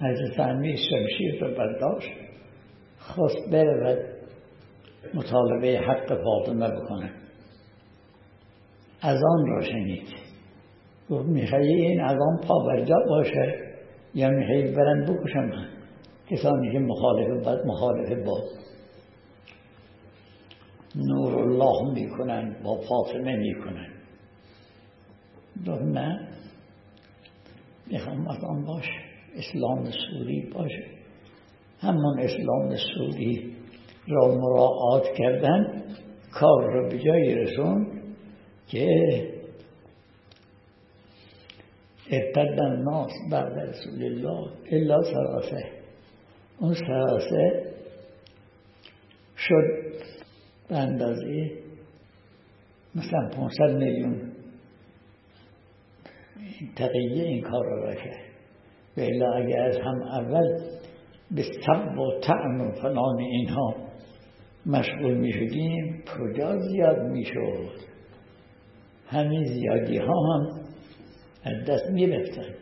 حضرت امیر شمشیر رو برداشت خواست بره و مطالبه حق فاطمه بکنه. از آن را شنید. گفت میخوایی این از آن پا برجا باشه یا میخوایی برن بکشم؟ کسانی که مخالف با مخالف با نور الله می‌کنن با فاطمه می‌کنن گفت نه می‌خوام از آن باشه اسلام سوری باشه. همون اسلام سوری را مراعات کردن کار را به جای رسون که ارتد الناس بعد رسول الله الا سراسه. اون سراسه شد به اندازه مثلا 500 میلیون. تقیه این کار را کرد. الا اگر از هم اول به سب و تعم و فلان اینها مشغول می شدیم کجا زیاد می شد؟ همین زیادی ها هم از دست می رفتن.